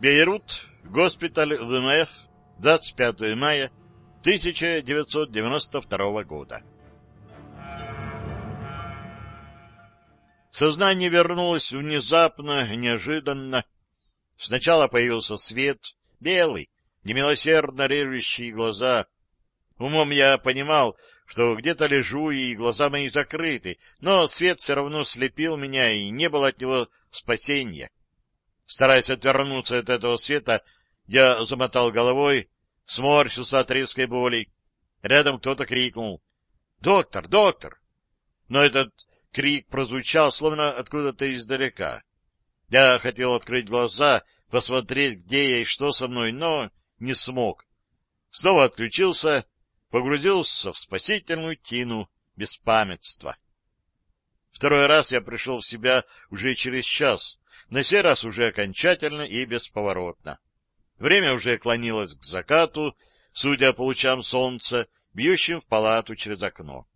Бейрут, госпиталь ВМФ, 25 мая 1992 года. Сознание вернулось внезапно, неожиданно. Сначала появился свет, белый, немилосердно режущий глаза. Умом я понимал, что где-то лежу, и глаза мои закрыты, но свет все равно слепил меня, и не было от него спасения. Стараясь отвернуться от этого света, я замотал головой, сморщился от резкой боли. Рядом кто-то крикнул «Доктор! Доктор!» Но этот крик прозвучал, словно откуда-то издалека. Я хотел открыть глаза, посмотреть, где я и что со мной, но не смог. Снова отключился, погрузился в спасительную тину беспамятства. Второй раз я пришел в себя уже через час, на сей раз уже окончательно и бесповоротно. Время уже клонилось к закату, судя по лучам солнца, бьющим в палату через окно.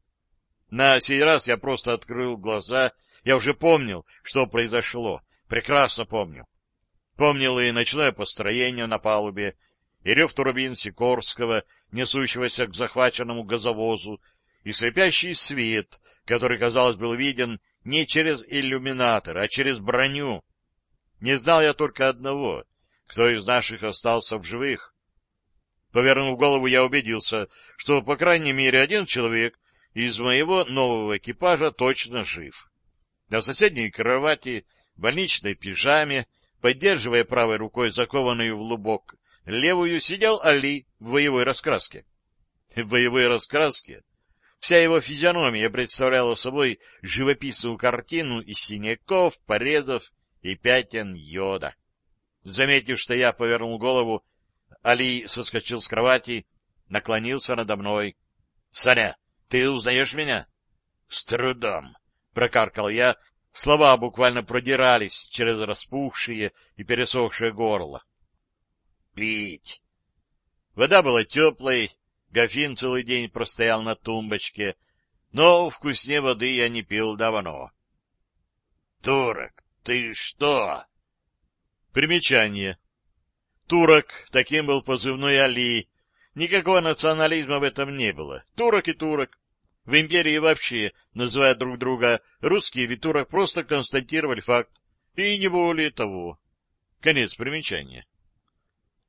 На сей раз я просто открыл глаза, я уже помнил, что произошло, прекрасно помню. Помнил и ночное построение на палубе, и рев турбин Сикорского, несущегося к захваченному газовозу, и слепящий свет, который, казалось, был виден не через иллюминатор, а через броню. Не знал я только одного, кто из наших остался в живых. Повернув голову, я убедился, что, по крайней мере, один человек из моего нового экипажа точно жив. На соседней кровати, в больничной пижаме, поддерживая правой рукой закованную в лубок левую, сидел Али в боевой раскраске. В боевой раскраске вся его физиономия представляла собой живописную картину из синяков, порезов и пятен йода. Заметив, что я повернул голову, Али соскочил с кровати, наклонился надо мной. — Саня, ты узнаешь меня? — С трудом, — прокаркал я. Слова буквально продирались через распухшие и пересохшее горло. — Пить! Вода была теплой, Гофин целый день простоял на тумбочке, но вкуснее воды я не пил давно. — Турок, ты что? Примечание. Турок, таким был позывной Али. Никакого национализма в этом не было. Турок и турок. В империи вообще, называя друг друга русские и турок, просто констатировали факт. И не более того. Конец примечания.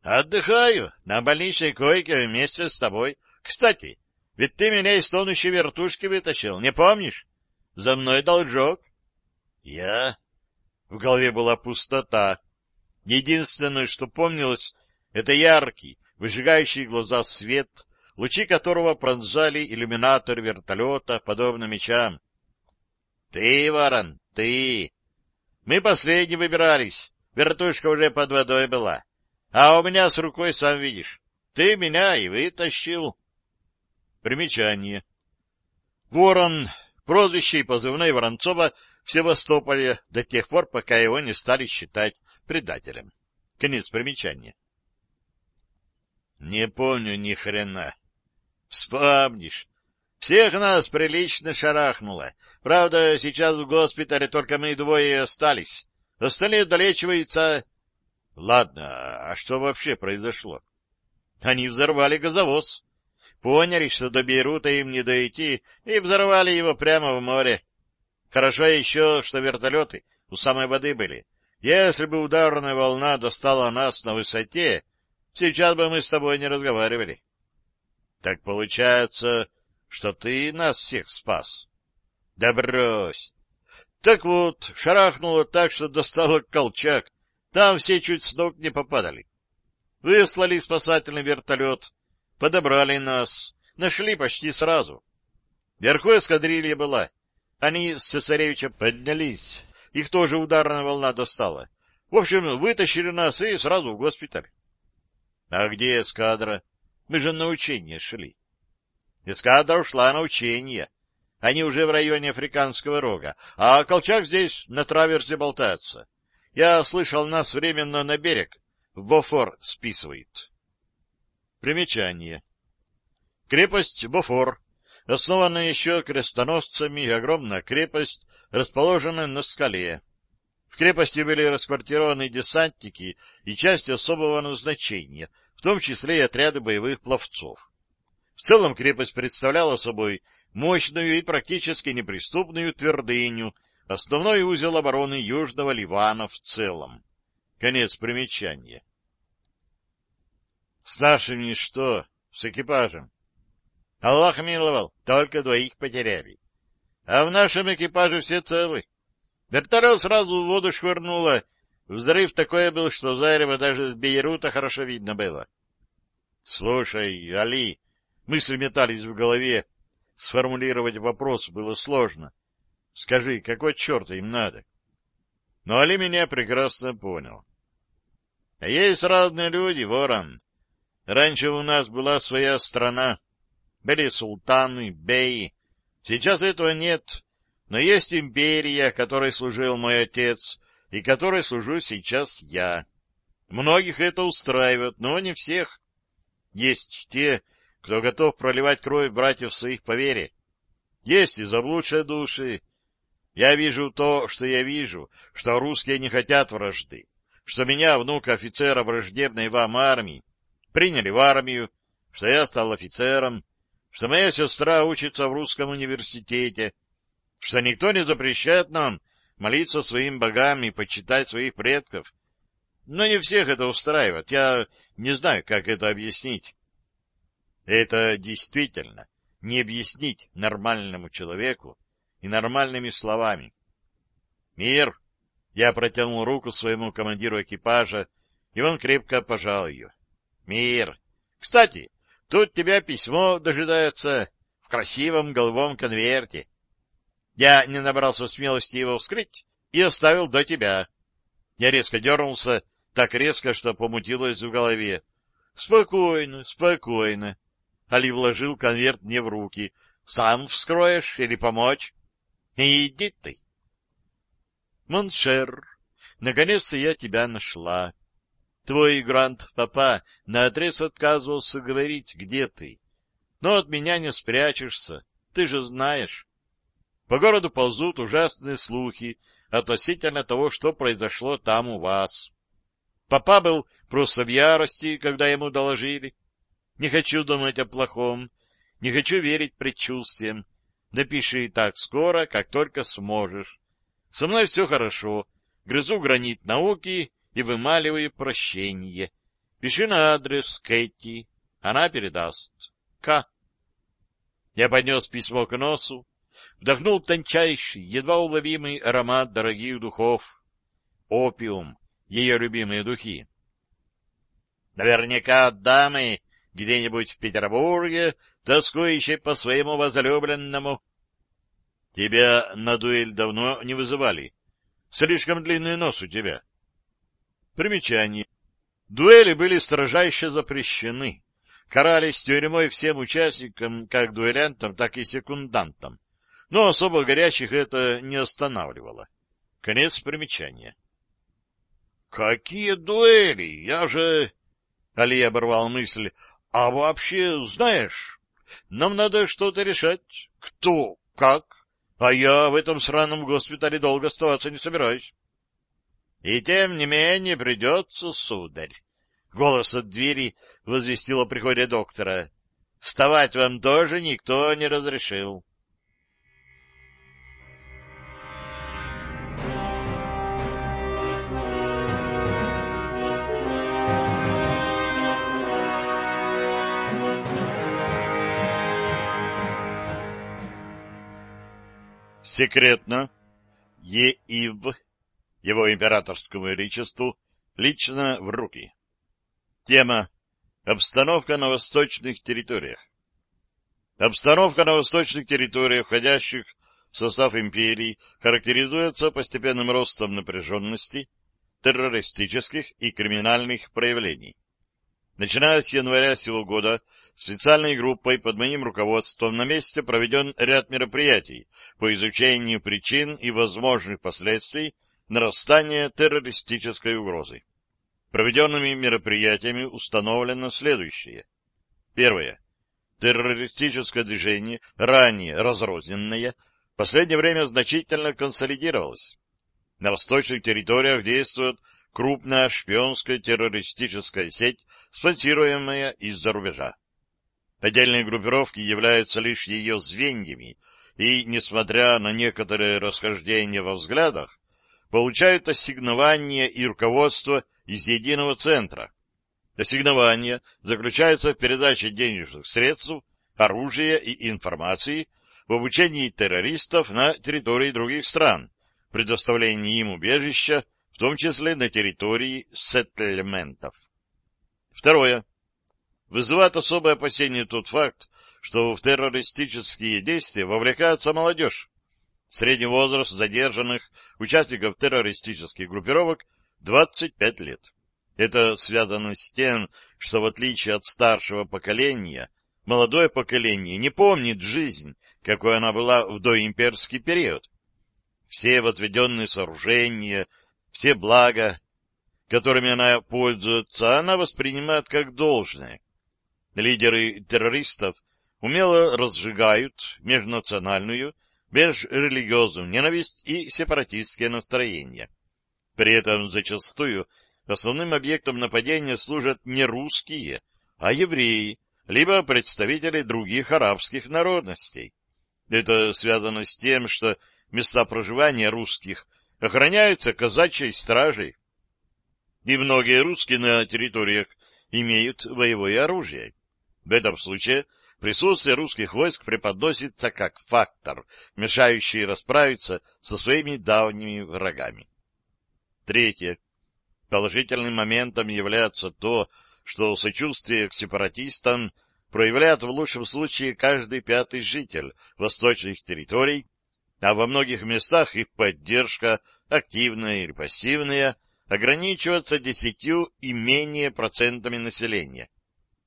Отдыхаю на больничной койке вместе с тобой. Кстати, ведь ты меня из тонущей вертушки вытащил, не помнишь? За мной должок. Я? В голове была пустота. Единственное, что помнилось, это яркий, выжигающий глаза свет, лучи которого пронзали иллюминатор вертолета, подобно мечам. — Ты, Ворон, ты! Мы последние выбирались. Вертушка уже под водой была. А у меня с рукой, сам видишь, ты меня и вытащил. Примечание. Ворон, прозвище и позывной Воронцова в Севастополе до тех пор, пока его не стали считать предателем. Конец примечания. Не помню ни хрена. Вспомнишь. Всех нас прилично шарахнуло. Правда, сейчас в госпитале только мы двое остались. Остальные долечиваются Ладно, а что вообще произошло? Они взорвали газовоз. Поняли, что до Бейрута им не дойти, и взорвали его прямо в море. Хорошо еще, что вертолеты у самой воды были. Если бы ударная волна достала нас на высоте, сейчас бы мы с тобой не разговаривали. Так получается, что ты нас всех спас. Да брось! Так вот, шарахнуло так, что достало колчак, там все чуть с ног не попадали. Выслали спасательный вертолет, подобрали нас, нашли почти сразу. Вверху эскадрилья была. Они с цесаревича поднялись. Их тоже ударная волна достала. В общем, вытащили нас и сразу в госпиталь. А где эскадра? Мы же на учение шли. Эскадра ушла на учение. Они уже в районе Африканского рога, а Колчак здесь на траверсе болтается. Я слышал, нас временно на берег в Бофор списывает. Примечание. Крепость Бофор, основанная еще крестоносцами, огромная крепость, расположенная на скале. В крепости были расквартированы десантники и части особого назначения, в том числе и отряды боевых пловцов. В целом крепость представляла собой мощную и практически неприступную твердыню, основной узел обороны Южного Ливана в целом. Конец примечания. С нашими что? С экипажем? Аллах миловал, только двоих потеряли. А в нашем экипаже все целы. Вертолет сразу в воду швырнуло. Взрыв такой был, что зарево даже с Бейрута хорошо видно было. — Слушай, Али, мысли метались в голове. Сформулировать вопрос было сложно. Скажи, какой черт им надо? Но Али меня прекрасно понял. Есть разные люди, ворон. Раньше у нас была своя страна. Были султаны, беи. Сейчас этого нет. Но есть империя, которой служил мой отец, и которой служу сейчас я. Многих это устраивает, но не всех. Есть те, кто готов проливать кровь братьев своих по вере. Есть и заблудшие души. Я вижу то, что я вижу, что русские не хотят вражды, что меня, внука офицера враждебной вам армии, приняли в армию, что я стал офицером, что моя сестра учится в русском университете, что никто не запрещает нам молиться своим богам и почитать своих предков. Но не всех это устраивает. Я не знаю, как это объяснить. Это действительно не объяснить нормальному человеку и нормальными словами. «Мир!» Я протянул руку своему командиру экипажа, и он крепко пожал ее. «Мир! Кстати, тут тебя письмо дожидается в красивом голубом конверте. Я не набрался смелости его вскрыть и оставил до тебя. Я резко дернулся, так резко, что помутилось в голове. — Спокойно, спокойно. Али вложил конверт мне в руки. — Сам вскроешь или помочь? — Иди ты. — Mon cher, наконец-то я тебя нашла. Твой grand-papa наотрез отказывался говорить, где ты. Но от меня не спрячешься, ты же знаешь. По городу ползут ужасные слухи относительно того, что произошло там у вас. Папа был просто в ярости, когда ему доложили. Не хочу думать о плохом, не хочу верить предчувствиям. Напиши так скоро, как только сможешь. Со мной все хорошо. Грызу гранит науки и вымаливаю прощение. Пиши на адрес Кэти. Она передаст. К. Я поднес письмо к носу, вдохнул тончайший, едва уловимый аромат дорогих духов. Опиум, ее любимые духи. Наверняка дамы где-нибудь в Петербурге, тоскующие по своему возлюбленному. Тебя на дуэль давно не вызывали. Слишком длинный нос у тебя. Примечание. Дуэли были строжайше запрещены. Карались тюрьмой всем участникам, как дуэлянтам, так и секундантам но особо горячих это не останавливало. Конец примечания. — Какие дуэли? Я же... Али оборвал мысль. — А вообще, знаешь, нам надо что-то решать. Кто? Как? А я в этом сраном госпитале долго оставаться не собираюсь. — И тем не менее придется, сударь. Голос от двери возвестил о приходе доктора. — Вставать вам тоже никто не разрешил. Секретно ЕИВ его императорскому величеству лично в руки. Тема «Обстановка на восточных территориях». Обстановка на восточных территориях, входящих в состав империи, характеризуется постепенным ростом напряженности, террористических и криминальных проявлений. Начиная с января сего года специальной группой под моим руководством на месте проведен ряд мероприятий по изучению причин и возможных последствий нарастания террористической угрозы. Проведенными мероприятиями установлено следующее. Первое. Террористическое движение, ранее разрозненное, в последнее время значительно консолидировалось. На восточных территориях действует крупная шпионская террористическая сеть, спонсируемая из-за рубежа. Отдельные группировки являются лишь ее звеньями, и, несмотря на некоторые расхождения во взглядах, получают ассигнования и руководство из единого центра. Ассигнования заключаются в передаче денежных средств, оружия и информации в обучении террористов на территории других стран, предоставлении им убежища, в том числе на территории сеттельментов. Второе. Вызывает особое опасение тот факт, что в террористические действия вовлекается молодежь. Средний возраст задержанных участников террористических группировок 25 лет. Это связано с тем, что в отличие от старшего поколения, молодое поколение не помнит жизнь, какой она была в доимперский период. Все отведенные сооружения, все блага, которыми она пользуется, она воспринимает как должное. Лидеры террористов умело разжигают межнациональную, межрелигиозную ненависть и сепаратистские настроения. При этом зачастую основным объектом нападения служат не русские, а евреи, либо представители других арабских народностей. Это связано с тем, что места проживания русских охраняются казачьей стражей. И многие русские на территориях имеют боевое оружие. В этом случае присутствие русских войск преподносится как фактор, мешающий расправиться со своими давними врагами. Третье. Положительным моментом является то, что сочувствие к сепаратистам проявляет в лучшем случае каждый пятый житель восточных территорий, а во многих местах их поддержка, активная или пассивная, ограничивается десятью и менее процентами населения.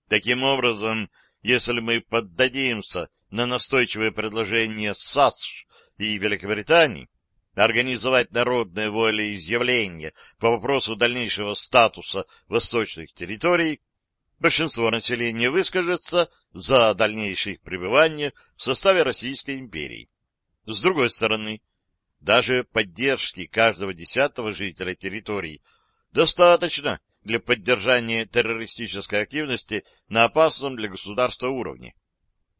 Таким образом, если мы поддадимся на настойчивое предложение САСШ и Великобритании организовать народное волеизъявление по вопросу дальнейшего статуса восточных территорий, большинство населения выскажется за дальнейшее их пребывание в составе Российской империи. С другой стороны, даже поддержки каждого десятого жителя территории достаточно для поддержания террористической активности на опасном для государства уровне.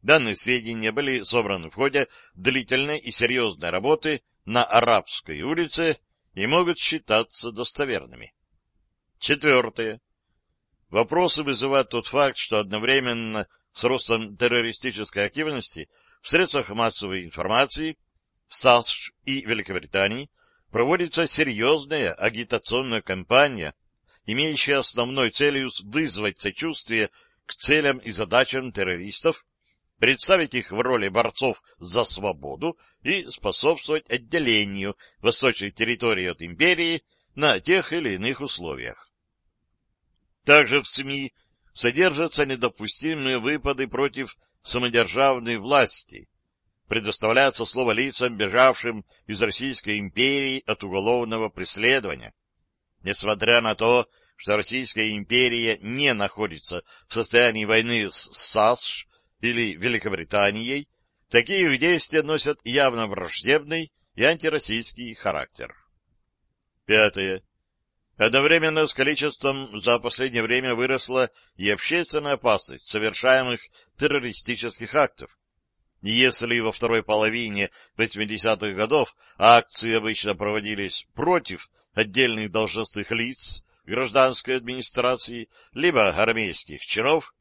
Данные сведения были собраны в ходе длительной и серьезной работы на Арабской улице и могут считаться достоверными. Четвертое. Вопросы вызывает тот факт, что одновременно с ростом террористической активности в средствах массовой информации в САСШ и Великобритании проводится серьезная агитационная кампания имеющая основной целью вызвать сочувствие к целям и задачам террористов, представить их в роли борцов за свободу и способствовать отделению восточной территории от империи на тех или иных условиях. Также в СМИ содержатся недопустимые выпады против самодержавной власти, предоставляется слово лицам, бежавшим из Российской империи от уголовного преследования. Несмотря на то, что Российская империя не находится в состоянии войны с САСШ или Великобританией, такие действия носят явно враждебный и антироссийский характер. Пятое. Одновременно с количеством за последнее время выросла и общественная опасность совершаемых террористических актов. Если во второй половине 80-х годов акции обычно проводились против отдельных должностных лиц гражданской администрации, либо армейских чинов,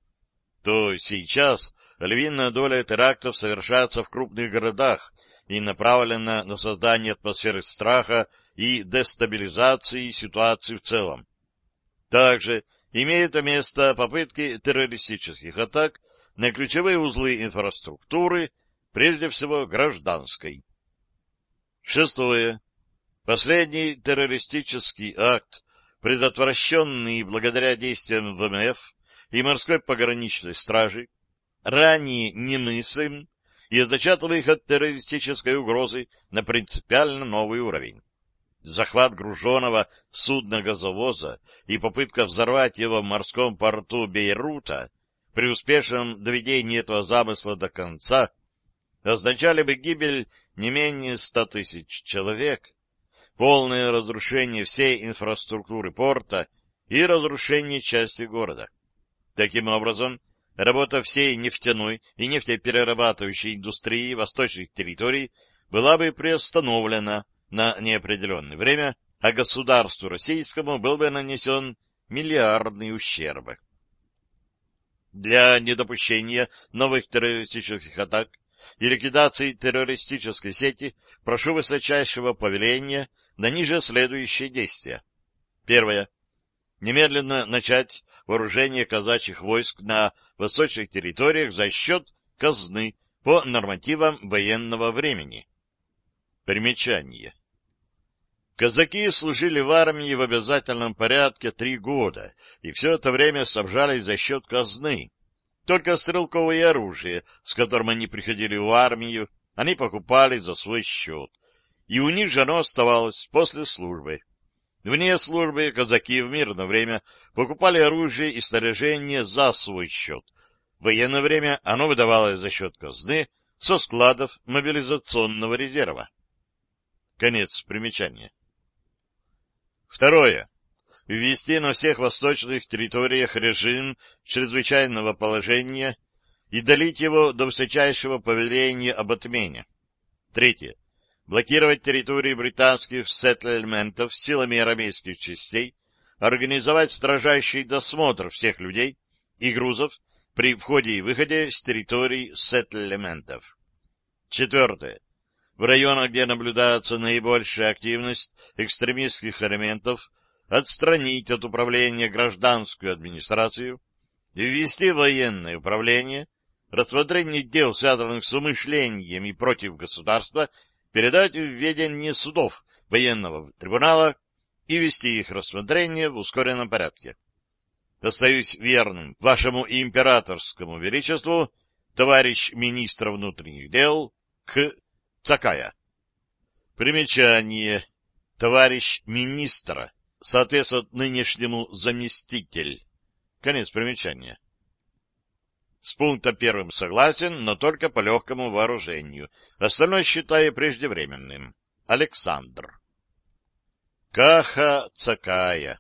то сейчас львиная доля терактов совершается в крупных городах и направлена на создание атмосферы страха и дестабилизации ситуации в целом. Также имеют место попытки террористических атак на ключевые узлы инфраструктуры, прежде всего гражданской. Шестое. Последний террористический акт предотвращенный благодаря действиям ВМФ и морской пограничной стражи, ранее немыслим и их от террористической угрозы на принципиально новый уровень. Захват груженного судна-газовоза и попытка взорвать его в морском порту Бейрута при успешном доведении этого замысла до конца означали бы гибель не менее ста тысяч человек, полное разрушение всей инфраструктуры порта и разрушение части города. Таким образом, работа всей нефтяной и нефтеперерабатывающей индустрии восточных территорий была бы приостановлена на неопределенное время, а государству российскому был бы нанесен миллиардный ущерб. Для недопущения новых террористических атак и ликвидации террористической сети прошу высочайшего повеления на ниже следующие действия. Первое. Немедленно начать вооружение казачьих войск на восточных территориях за счет казны по нормативам военного времени. Примечание. Казаки служили в армии в обязательном порядке три года, и все это время снабжались за счет казны. Только стрелковое оружие, с которым они приходили в армию, они покупали за свой счет, и у них же оно оставалось после службы. Вне службы казаки в мирное время покупали оружие и снаряжение за свой счет. В военное время оно выдавалось за счет казны со складов мобилизационного резерва. Конец примечания. Второе. Ввести на всех восточных территориях режим чрезвычайного положения и долить его до высочайшего повеления об отмене. Третье. Блокировать территории британских сеттельментов силами армейских частей, организовать строжайший досмотр всех людей и грузов при входе и выходе с территорий сеттельментов. Четвертое в районах, где наблюдается наибольшая активность экстремистских элементов, отстранить от управления гражданскую администрацию, ввести военное управление, рассмотрение дел, связанных с умышлением и против государства, передать в ведение судов военного трибунала и вести их рассмотрение в ускоренном порядке. Остаюсь верным вашему императорскому величеству, товарищ министр внутренних дел, К. Такая. Примечание. Товарищ министра, соответствует нынешнему заместитель. Конец примечания. С пункта первым согласен, но только по легкому вооружению. Остальное считаю преждевременным. Александр. Каха Цакая.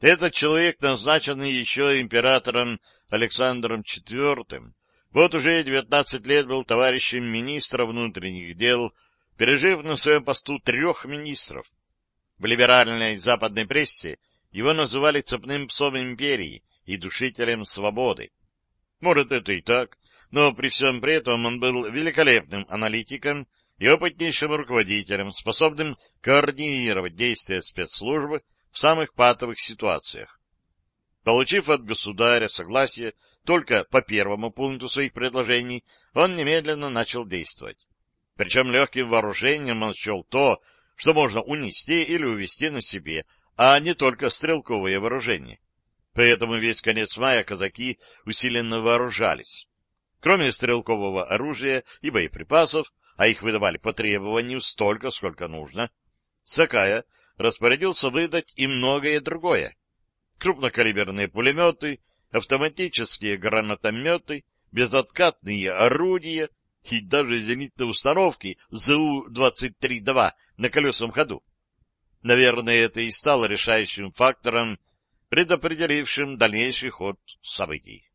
Этот человек, назначенный еще императором Александром IV, вот уже девятнадцать лет был товарищем министра внутренних дел, пережив на своем посту трех министров. В либеральной западной прессе его называли цепным псом империи и душителем свободы. Может, это и так, но при всем при этом он был великолепным аналитиком и опытнейшим руководителем, способным координировать действия спецслужбы в самых патовых ситуациях. Получив от государя согласие только по первому пункту своих предложений он немедленно начал действовать. Причем легким вооружением он счел то, что можно унести или увести на себе, а не только стрелковое вооружение. Поэтому весь конец мая казаки усиленно вооружались. Кроме стрелкового оружия и боеприпасов, а их выдавали по требованию столько, сколько нужно, Сакая распорядился выдать и многое другое. Крупнокалиберные пулеметы, автоматические гранатометы, безоткатные орудия и даже зенитные установки ЗУ-23-2 на колесном ходу. Наверное, это и стало решающим фактором, предопределившим дальнейший ход событий.